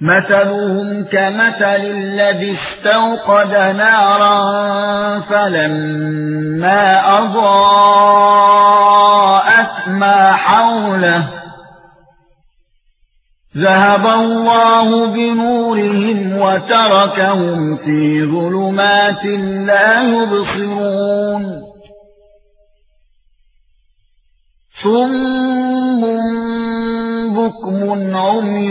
مثلهم كمثل الذي استوقد نارا فلما أضاءت ما حوله ذهب الله بنورهم وتركهم في ظلمات لا يبصرون ثم بكم عمي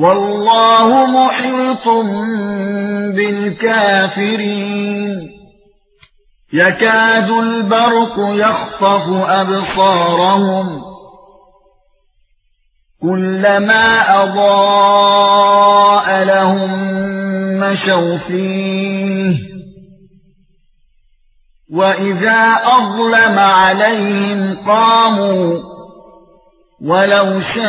والله محيط بالكافرين. يكاد البرق يخطف أبصارهم. كلما أضاء لهم مشوا فيه. وإذا أظلم عليهم قاموا ولو شاء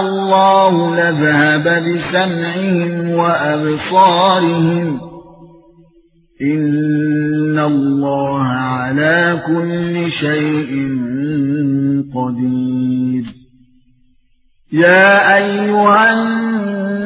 الله لذهب بسمعهم وأبصارهم. إن الله على كل شيء قدير. يا أيها الناس